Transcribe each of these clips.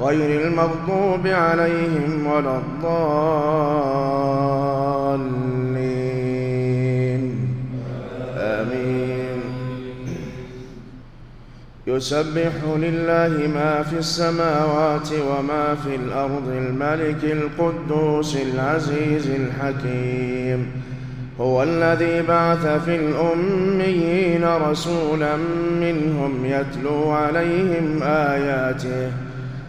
غير المغضوب عليهم ولا الضالين. آمين. يسبح لله ما في السماوات وما في الأرض الملك القدوس العزيز الحكيم. هو الذي بعث في الأميين رسولا منهم يتلو عليهم آياته.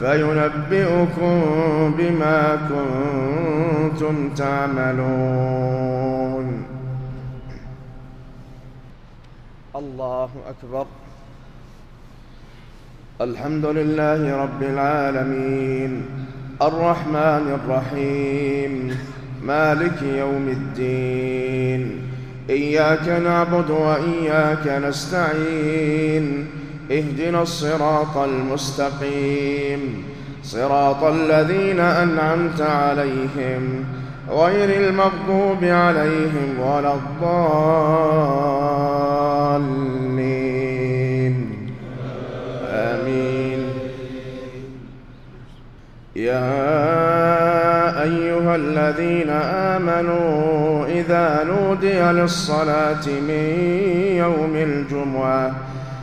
فينبئكم بما كنتم تعملون. الله أكبر. الحمد لله رب العالمين. الرحمن الرحيم. مالك يوم الدين. إياك نعبد وإياك نستعين. اهدنا الصراط المستقيم. صراط الذين أنعمت عليهم غير المغضوب عليهم ولا الضالين. آمين. يا أيها الذين آمنوا إذا نودي للصلاة من يوم الجمعة